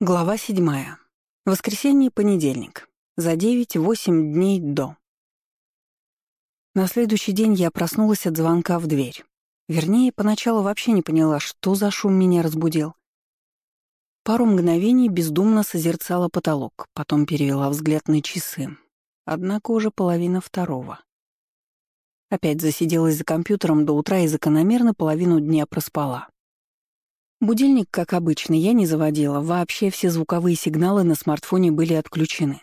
Глава седьмая. Воскресенье, понедельник. За 9-8 дней до. На следующий день я проснулась от звонка в дверь. Вернее, поначалу вообще не поняла, что за шум меня разбудил. Пару мгновений бездумно созерцала потолок, потом перевела взгляд на часы. Однако уже половина второго. Опять засиделась за компьютером до утра и закономерно половину дня проспала. Будильник, как обычно, я не заводила, вообще все звуковые сигналы на смартфоне были отключены.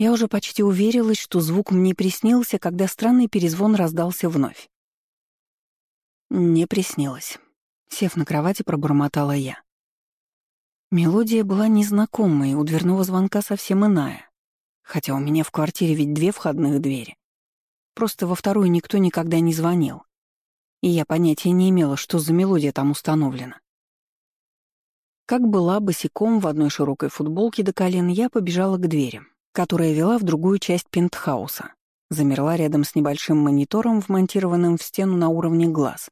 Я уже почти уверилась, что звук мне приснился, когда странный перезвон раздался вновь. Не приснилось. Сев на кровати, пробормотала я. Мелодия была незнакомой, у дверного звонка совсем иная. Хотя у меня в квартире ведь две входных двери. Просто во вторую никто никогда не звонил. И я понятия не имела, что за мелодия там установлена. Как была босиком в одной широкой футболке до колен, я побежала к двери, которая вела в другую часть пентхауса. Замерла рядом с небольшим монитором, вмонтированным в стену на уровне глаз.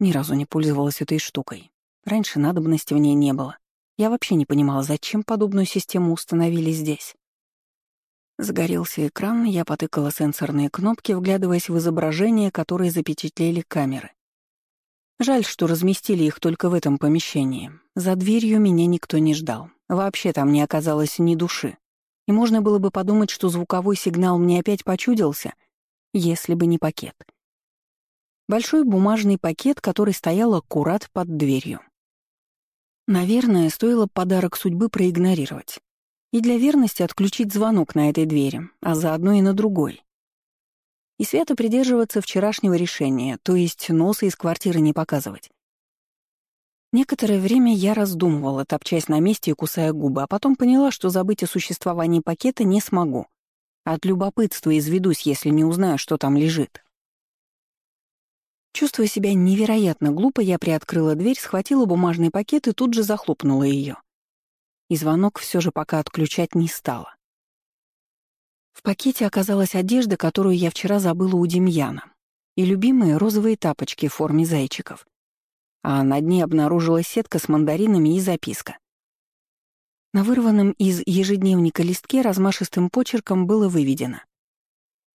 Ни разу не пользовалась этой штукой. Раньше надобности в ней не было. Я вообще не понимала, зачем подобную систему установили здесь. Загорелся экран, я потыкала сенсорные кнопки, вглядываясь в изображения, которые запечатлели камеры. Жаль, что разместили их только в этом помещении. За дверью меня никто не ждал. Вообще там не оказалось ни души. И можно было бы подумать, что звуковой сигнал мне опять почудился, если бы не пакет. Большой бумажный пакет, который стоял аккурат под дверью. Наверное, стоило подарок судьбы проигнорировать. И для верности отключить звонок на этой двери, а заодно и на другой и свято придерживаться вчерашнего решения, то есть носа из квартиры не показывать. Некоторое время я раздумывала, топчась на месте и кусая губы, а потом поняла, что забыть о существовании пакета не смогу. От любопытства изведусь, если не узнаю, что там лежит. Чувствуя себя невероятно глупо, я приоткрыла дверь, схватила бумажный пакет и тут же захлопнула ее. И звонок все же пока отключать не стала. В пакете оказалась одежда, которую я вчера забыла у Демьяна, и любимые розовые тапочки в форме зайчиков. А на дне обнаружилась сетка с мандаринами и записка. На вырванном из ежедневника листке размашистым почерком было выведено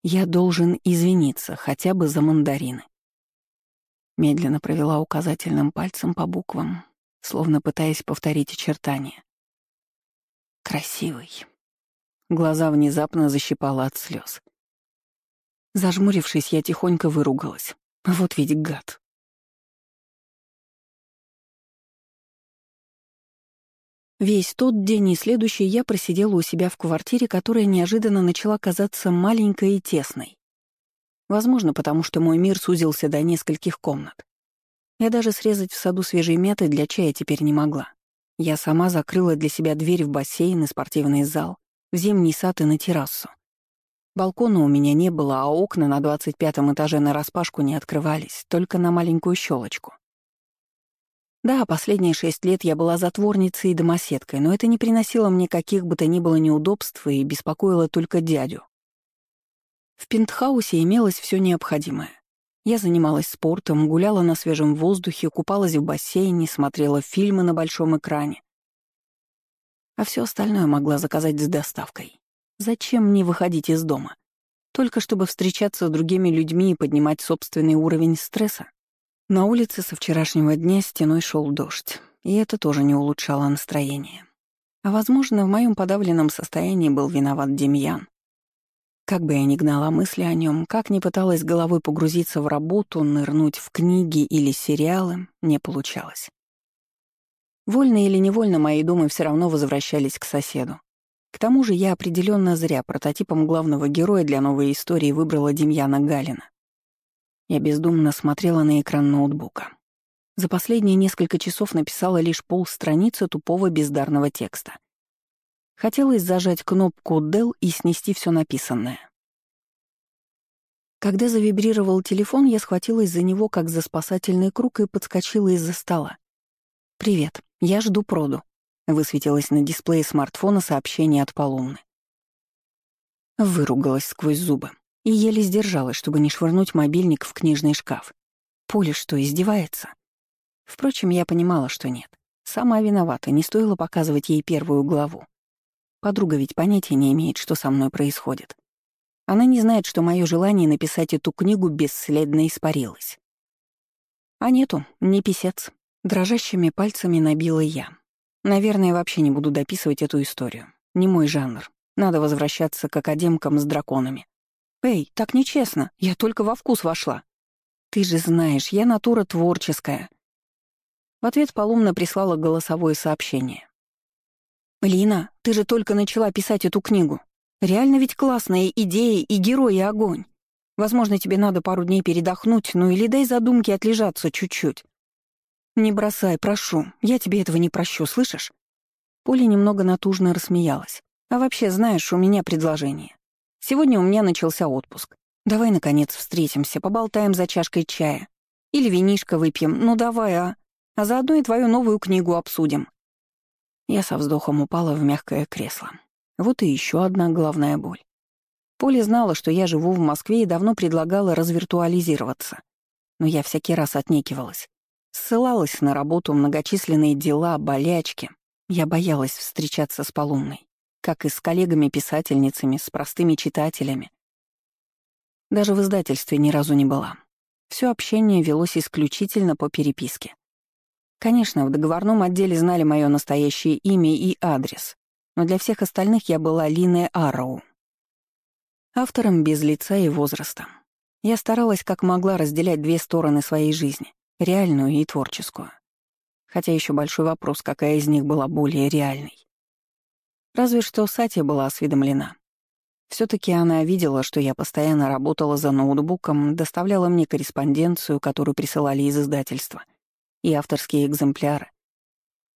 «Я должен извиниться хотя бы за мандарины». Медленно провела указательным пальцем по буквам, словно пытаясь повторить очертания. «Красивый, Глаза внезапно защипало от слез. Зажмурившись, я тихонько выругалась. Вот ведь гад. Весь тот день и следующий я просидела у себя в квартире, которая неожиданно начала казаться маленькой и тесной. Возможно, потому что мой мир сузился до нескольких комнат. Я даже срезать в саду свежей мяты для чая теперь не могла. Я сама закрыла для себя дверь в бассейн и спортивный зал, в зимний сад и на террасу. Балкона у меня не было, а окна на двадцать пятом этаже нараспашку не открывались, только на маленькую щелочку. Да, последние шесть лет я была затворницей и домоседкой, но это не приносило мне каких бы то ни было неудобств и беспокоило только дядю. В пентхаусе имелось все необходимое. Я занималась спортом, гуляла на свежем воздухе, купалась в бассейне, смотрела фильмы на большом экране, а все остальное могла заказать с доставкой. Зачем мне выходить из дома? Только чтобы встречаться с другими людьми и поднимать собственный уровень стресса? На улице со вчерашнего дня стеной шел дождь, и это тоже не улучшало настроение. А, возможно, в моем подавленном состоянии был виноват Демьян. Как бы я ни гнала мысли о нем, как ни пыталась головой погрузиться в работу, нырнуть в книги или сериалы, не получалось. Вольно или невольно мои думы все равно возвращались к соседу. К тому же я определенно зря прототипом главного героя для новой истории выбрала Демьяна Галина. Я бездумно смотрела на экран ноутбука. За последние несколько часов написала лишь полстраницы тупого бездарного текста. Хотелось зажать кнопку «Del» и снести все написанное. Когда завибрировал телефон, я схватилась за него, как за спасательный круг, и подскочила из-за стола. «Привет, я жду проду», — высветилось на дисплее смартфона сообщение от Полумны. Выругалась сквозь зубы и еле сдержалась, чтобы не швырнуть мобильник в книжный шкаф. Поле что, издевается? Впрочем, я понимала, что нет. Сама виновата, не стоило показывать ей первую главу. Подруга ведь понятия не имеет, что со мной происходит. Она не знает, что мое желание написать эту книгу бесследно испарилось. А нету, не писец. Дрожащими пальцами набила я. Наверное, вообще не буду дописывать эту историю. Не мой жанр. Надо возвращаться к академкам с драконами. «Эй, так нечестно. Я только во вкус вошла». «Ты же знаешь, я натура творческая». В ответ Полумна прислала голосовое сообщение. «Лина, ты же только начала писать эту книгу. Реально ведь классная идея и герой, и огонь. Возможно, тебе надо пару дней передохнуть, ну или дай задумке отлежаться чуть-чуть. Не бросай, прошу, я тебе этого не прощу, слышишь?» Поля немного натужно рассмеялась. «А вообще, знаешь, у меня предложение. Сегодня у меня начался отпуск. Давай, наконец, встретимся, поболтаем за чашкой чая. Или винишко выпьем, ну давай, а? А заодно и твою новую книгу обсудим. Я со вздохом упала в мягкое кресло. Вот и еще одна главная боль. Поля знала, что я живу в Москве и давно предлагала развиртуализироваться. Но я всякий раз отнекивалась. Ссылалась на работу, многочисленные дела, болячки. Я боялась встречаться с Полумной, как и с коллегами-писательницами, с простыми читателями. Даже в издательстве ни разу не была. Все общение велось исключительно по переписке. Конечно, в договорном отделе знали мое настоящее имя и адрес, но для всех остальных я была Линой Арроу. Автором без лица и возраста. Я старалась как могла разделять две стороны своей жизни — реальную и творческую. Хотя еще большой вопрос, какая из них была более реальной. Разве что Сатя была осведомлена. все таки она видела, что я постоянно работала за ноутбуком, доставляла мне корреспонденцию, которую присылали из издательства — и авторские экземпляры.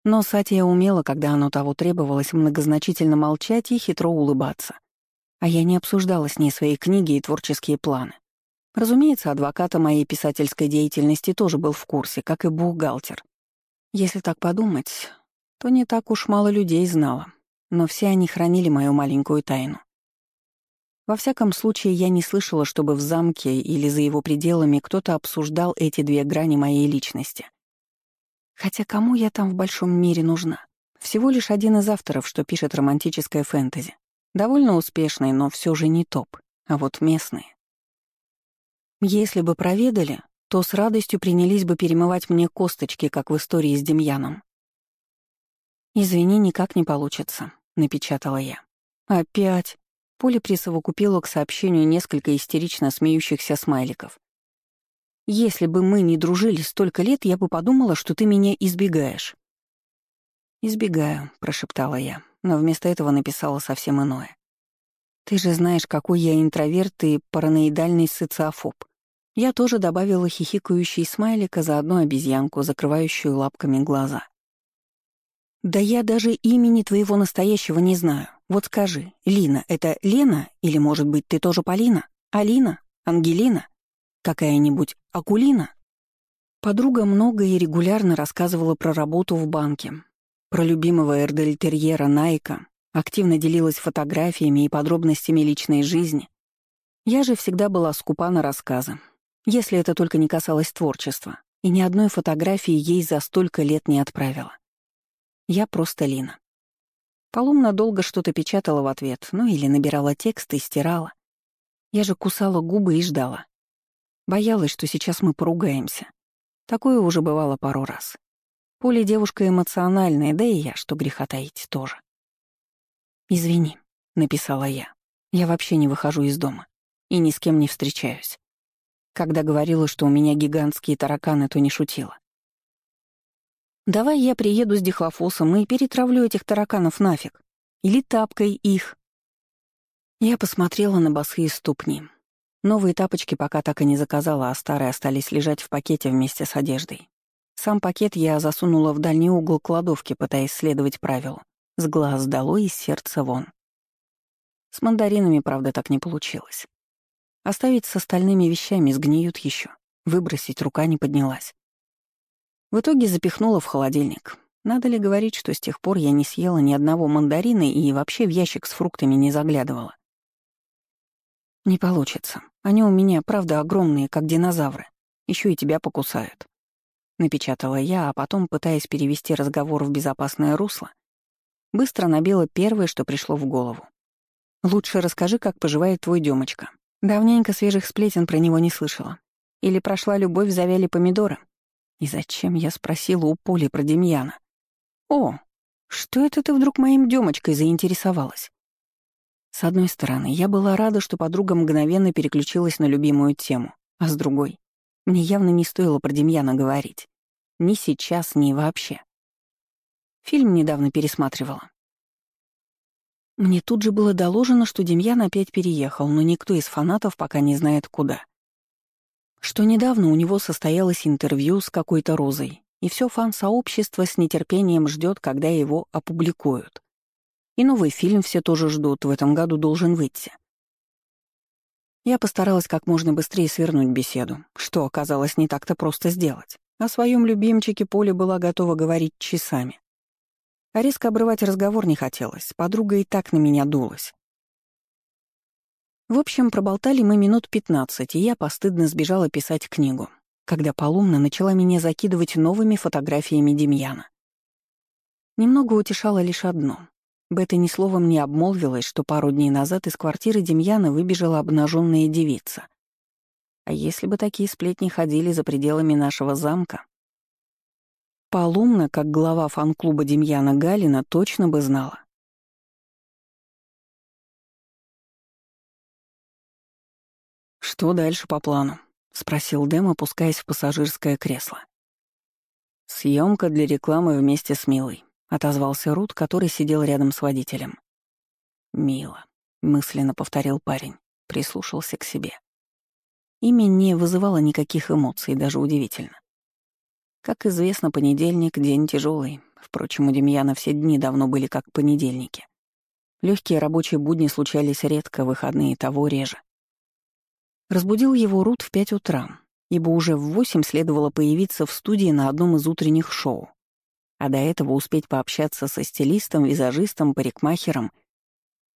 Но Сатия умела, когда оно того требовалось, многозначительно молчать и хитро улыбаться. А я не обсуждала с ней свои книги и творческие планы. Разумеется, адвоката моей писательской деятельности тоже был в курсе, как и бухгалтер. Если так подумать, то не так уж мало людей знала, но все они хранили мою маленькую тайну. Во всяком случае, я не слышала, чтобы в замке или за его пределами кто-то обсуждал эти две грани моей личности. Хотя кому я там в большом мире нужна? Всего лишь один из авторов, что пишет романтическое фэнтези. Довольно успешный, но все же не топ, а вот местные. Если бы проведали, то с радостью принялись бы перемывать мне косточки, как в истории с Демьяном. «Извини, никак не получится», — напечатала я. «Опять?» Поля присовокупила к сообщению несколько истерично смеющихся смайликов. Если бы мы не дружили столько лет, я бы подумала, что ты меня избегаешь». «Избегаю», — прошептала я, но вместо этого написала совсем иное. «Ты же знаешь, какой я интроверт и параноидальный социофоб». Я тоже добавила хихикающий смайлик, а заодно обезьянку, закрывающую лапками глаза. «Да я даже имени твоего настоящего не знаю. Вот скажи, Лина — это Лена или, может быть, ты тоже Полина? Алина? Ангелина? Какая-нибудь Акулина? Подруга много и регулярно рассказывала про работу в банке, про любимого эрдельтерьера Найка, активно делилась фотографиями и подробностями личной жизни. Я же всегда была скупа на рассказы, если это только не касалось творчества, и ни одной фотографии ей за столько лет не отправила. Я просто Лина. Полумна долго что-то печатала в ответ, ну или набирала текст и стирала. Я же кусала губы и ждала. Боялась, что сейчас мы поругаемся. Такое уже бывало пару раз. Поля девушка эмоциональная, да и я, что греха таить, тоже. «Извини», — написала я. «Я вообще не выхожу из дома и ни с кем не встречаюсь. Когда говорила, что у меня гигантские тараканы, то не шутила. Давай я приеду с дихлофосом и перетравлю этих тараканов нафиг. Или тапкой их. Я посмотрела на босые ступни. Новые тапочки пока так и не заказала, а старые остались лежать в пакете вместе с одеждой. Сам пакет я засунула в дальний угол кладовки, пытаясь следовать правилу. С глаз долой и сердца вон. С мандаринами, правда, так не получилось. Оставить с остальными вещами сгниют еще. Выбросить рука не поднялась. В итоге запихнула в холодильник. Надо ли говорить, что с тех пор я не съела ни одного мандарина и вообще в ящик с фруктами не заглядывала? Не получится. Они у меня, правда, огромные, как динозавры. Еще и тебя покусают. напечатала я, а потом, пытаясь перевести разговор в безопасное русло, быстро набила первое, что пришло в голову. «Лучше расскажи, как поживает твой Демочка. Давненько свежих сплетен про него не слышала. Или прошла любовь, завяли помидоры. И зачем я спросила у Поли про Демьяна? О, что это ты вдруг моим Демочкой заинтересовалась? С одной стороны, я была рада, что подруга мгновенно переключилась на любимую тему, а с другой, мне явно не стоило про Демьяна говорить. Ни сейчас, ни вообще. Фильм недавно пересматривала. Мне тут же было доложено, что Демьян опять переехал, но никто из фанатов пока не знает куда что недавно у него состоялось интервью с какой-то розой, и все фан-сообщество с нетерпением ждет, когда его опубликуют. И новый фильм все тоже ждут, в этом году должен выйти. Я постаралась как можно быстрее свернуть беседу, что оказалось не так-то просто сделать. О своем любимчике Поле была готова говорить часами. А резко обрывать разговор не хотелось, подруга и так на меня дулась. В общем, проболтали мы минут пятнадцать, и я постыдно сбежала писать книгу, когда Полумна начала меня закидывать новыми фотографиями Демьяна. Немного утешало лишь одно. Бета ни словом не обмолвилась, что пару дней назад из квартиры Демьяна выбежала обнаженная девица. А если бы такие сплетни ходили за пределами нашего замка? Полумна, как глава фан-клуба Демьяна Галина, точно бы знала. «Что дальше по плану?» — спросил Дэм, опускаясь в пассажирское кресло. Съемка для рекламы вместе с Милой», — отозвался Рут, который сидел рядом с водителем. «Мила», — мысленно повторил парень, прислушался к себе. Имя не вызывало никаких эмоций, даже удивительно. Как известно, понедельник — день тяжелый. Впрочем, у Демьяна все дни давно были как понедельники. Легкие рабочие будни случались редко, выходные того реже. Разбудил его Рут в пять утра, ибо уже в восемь следовало появиться в студии на одном из утренних шоу. А до этого успеть пообщаться со стилистом, визажистом, парикмахером.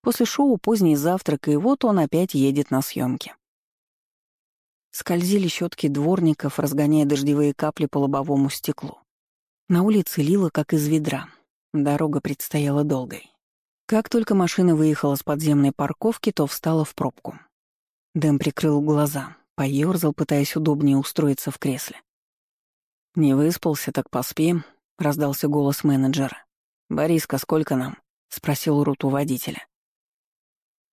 После шоу поздний завтрак, и вот он опять едет на съемки. Скользили щетки дворников, разгоняя дождевые капли по лобовому стеклу. На улице лило, как из ведра. Дорога предстояла долгой. Как только машина выехала с подземной парковки, то встала в пробку. Дэм прикрыл глаза, поёрзал, пытаясь удобнее устроиться в кресле. «Не выспался, так поспи», — раздался голос менеджера. «Бориска, сколько нам?» — спросил Рут у водителя.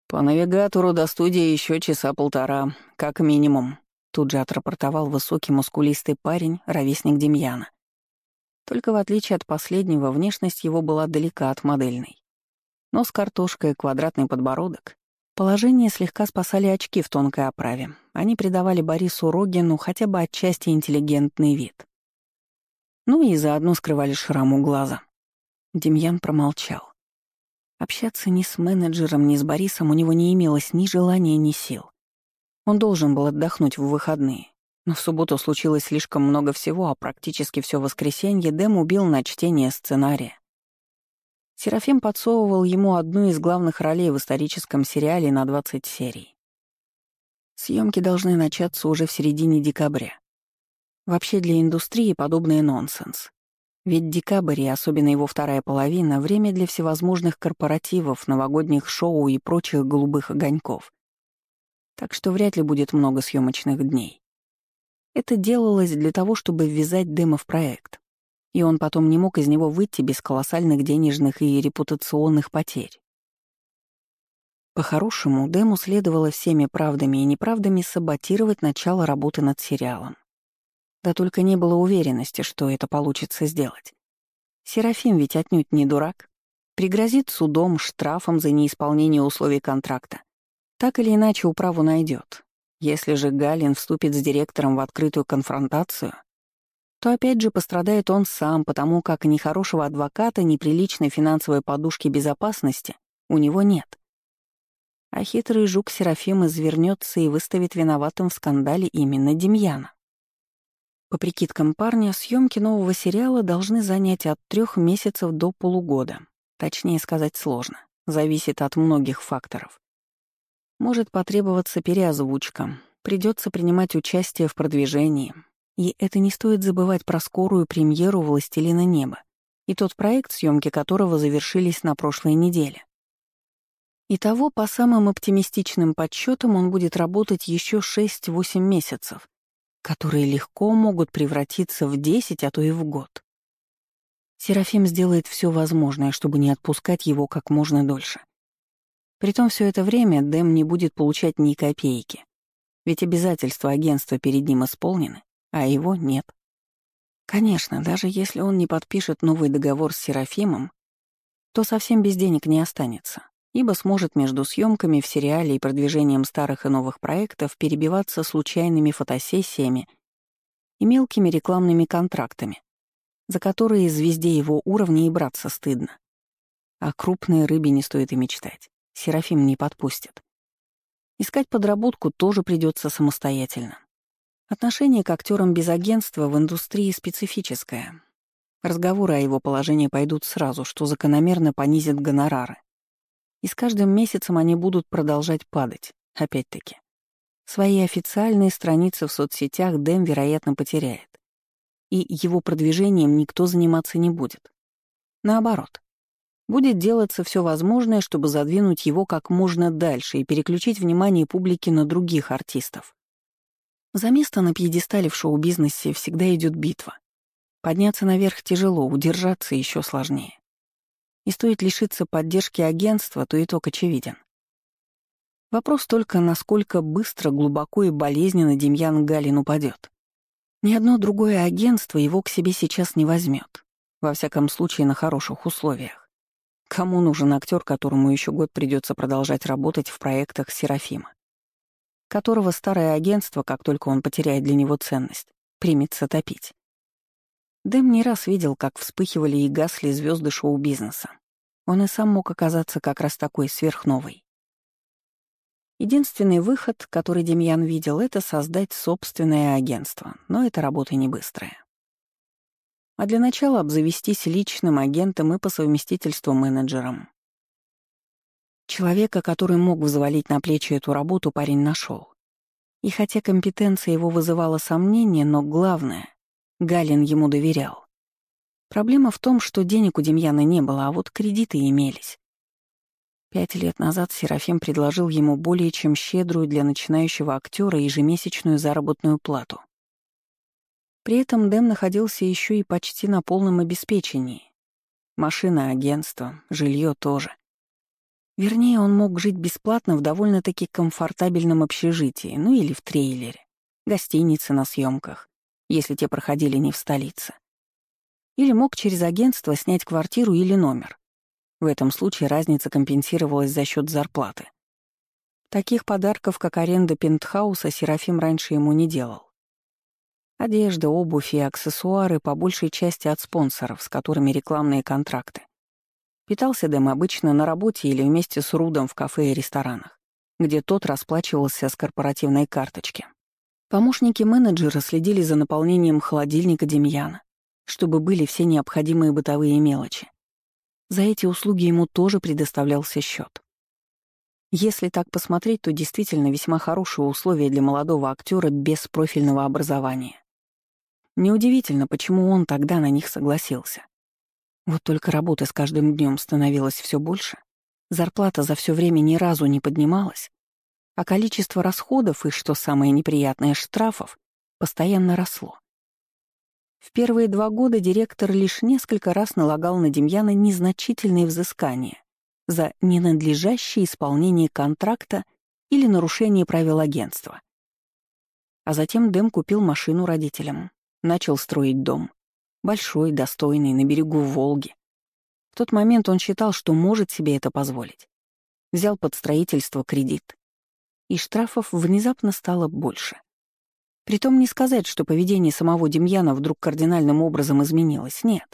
«По навигатору до студии еще часа полтора, как минимум», — тут же отрапортовал высокий мускулистый парень, ровесник Демьяна. Только в отличие от последнего, внешность его была далека от модельной. Нос картошкой, квадратный подбородок, Положение слегка спасали очки в тонкой оправе. Они придавали Борису Рогину хотя бы отчасти интеллигентный вид. Ну и заодно скрывали шрам у глаза. Демьян промолчал. Общаться ни с менеджером, ни с Борисом у него не имелось ни желания, ни сил. Он должен был отдохнуть в выходные. Но в субботу случилось слишком много всего, а практически все воскресенье Дэм убил на чтение сценария. Серафим подсовывал ему одну из главных ролей в историческом сериале на 20 серий. Съемки должны начаться уже в середине декабря. Вообще для индустрии подобное нонсенс. Ведь декабрь, и особенно его вторая половина, время для всевозможных корпоративов, новогодних шоу и прочих голубых огоньков. Так что вряд ли будет много съемочных дней. Это делалось для того, чтобы ввязать демо в проект и он потом не мог из него выйти без колоссальных денежных и репутационных потерь. По-хорошему, Дэму следовало всеми правдами и неправдами саботировать начало работы над сериалом. Да только не было уверенности, что это получится сделать. Серафим ведь отнюдь не дурак. Пригрозит судом, штрафом за неисполнение условий контракта. Так или иначе управу найдет. Если же Галин вступит с директором в открытую конфронтацию, то опять же пострадает он сам, потому как ни хорошего адвоката, ни приличной финансовой подушки безопасности у него нет. А хитрый жук Серафим извернется и выставит виноватым в скандале именно Демьяна. По прикидкам парня, съемки нового сериала должны занять от трех месяцев до полугода. Точнее сказать сложно, зависит от многих факторов. Может потребоваться переозвучка, придется принимать участие в продвижении, И это не стоит забывать про скорую премьеру «Властелина неба» и тот проект, съемки которого завершились на прошлой неделе. Итого, по самым оптимистичным подсчетам, он будет работать еще 6-8 месяцев, которые легко могут превратиться в 10, а то и в год. Серафим сделает все возможное, чтобы не отпускать его как можно дольше. Притом все это время Дэм не будет получать ни копейки, ведь обязательства агентства перед ним исполнены, а его нет. Конечно, даже если он не подпишет новый договор с Серафимом, то совсем без денег не останется, ибо сможет между съемками в сериале и продвижением старых и новых проектов перебиваться случайными фотосессиями и мелкими рекламными контрактами, за которые звезде его уровня и браться стыдно. О крупной рыбе не стоит и мечтать. Серафим не подпустит. Искать подработку тоже придется самостоятельно. Отношение к актерам без агентства в индустрии специфическое. Разговоры о его положении пойдут сразу, что закономерно понизит гонорары. И с каждым месяцем они будут продолжать падать, опять-таки. Свои официальные страницы в соцсетях Дэм, вероятно, потеряет и его продвижением никто заниматься не будет. Наоборот, будет делаться все возможное, чтобы задвинуть его как можно дальше и переключить внимание публики на других артистов. За место на пьедестале в шоу-бизнесе всегда идет битва. Подняться наверх тяжело, удержаться еще сложнее. И стоит лишиться поддержки агентства, то итог очевиден. Вопрос только, насколько быстро, глубоко и болезненно Демьян Галин упадет. Ни одно другое агентство его к себе сейчас не возьмет. Во всяком случае, на хороших условиях. Кому нужен актер, которому еще год придется продолжать работать в проектах Серафима? Которого старое агентство, как только он потеряет для него ценность, примется топить. Дэм не раз видел, как вспыхивали и гасли звезды шоу-бизнеса. Он и сам мог оказаться как раз такой сверхновой. Единственный выход, который Демьян видел, это создать собственное агентство, но эта работа не быстрая. А для начала обзавестись личным агентом и по совместительству менеджером. Человека, который мог взвалить на плечи эту работу, парень нашел. И хотя компетенция его вызывала сомнения, но главное, Галин ему доверял. Проблема в том, что денег у Демьяна не было, а вот кредиты имелись. Пять лет назад Серафим предложил ему более чем щедрую для начинающего актера ежемесячную заработную плату. При этом Дэм находился еще и почти на полном обеспечении. Машина, агентство, жилье тоже. Вернее, он мог жить бесплатно в довольно-таки комфортабельном общежитии, ну или в трейлере, гостинице на съемках, если те проходили не в столице. Или мог через агентство снять квартиру или номер. В этом случае разница компенсировалась за счет зарплаты. Таких подарков, как аренда пентхауса, Серафим раньше ему не делал. Одежда, обувь и аксессуары по большей части от спонсоров, с которыми рекламные контракты. Питался Дэм обычно на работе или вместе с Рудом в кафе и ресторанах, где тот расплачивался с корпоративной карточки. Помощники менеджера следили за наполнением холодильника Демьяна, чтобы были все необходимые бытовые мелочи. За эти услуги ему тоже предоставлялся счет. Если так посмотреть, то действительно весьма хорошие условия для молодого актера без профильного образования. Неудивительно, почему он тогда на них согласился. Вот только работы с каждым днем становилось все больше, зарплата за все время ни разу не поднималась, а количество расходов и, что самое неприятное, штрафов постоянно росло. В первые два года директор лишь несколько раз налагал на Демьяна незначительные взыскания за ненадлежащее исполнение контракта или нарушение правил агентства. А затем Дэм купил машину родителям, начал строить дом. Большой, достойный, на берегу Волги. В тот момент он считал, что может себе это позволить. Взял под строительство кредит. И штрафов внезапно стало больше. Притом не сказать, что поведение самого Демьяна вдруг кардинальным образом изменилось, нет.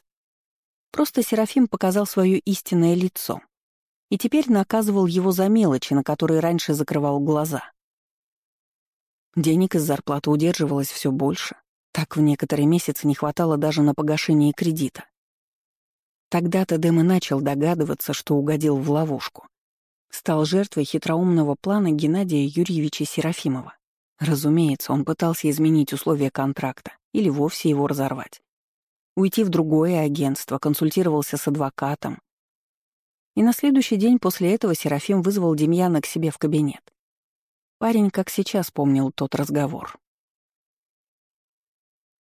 Просто Серафим показал свое истинное лицо и теперь наказывал его за мелочи, на которые раньше закрывал глаза. Денег из зарплаты удерживалось все больше, так в некоторые месяцы не хватало даже на погашение кредита. Тогда-то Дэм начал догадываться, что угодил в ловушку. Стал жертвой хитроумного плана Геннадия Юрьевича Серафимова. Разумеется, он пытался изменить условия контракта или вовсе его разорвать. Уйти в другое агентство, консультировался с адвокатом. И на следующий день после этого Серафим вызвал Демьяна к себе в кабинет. Парень как сейчас помнил тот разговор.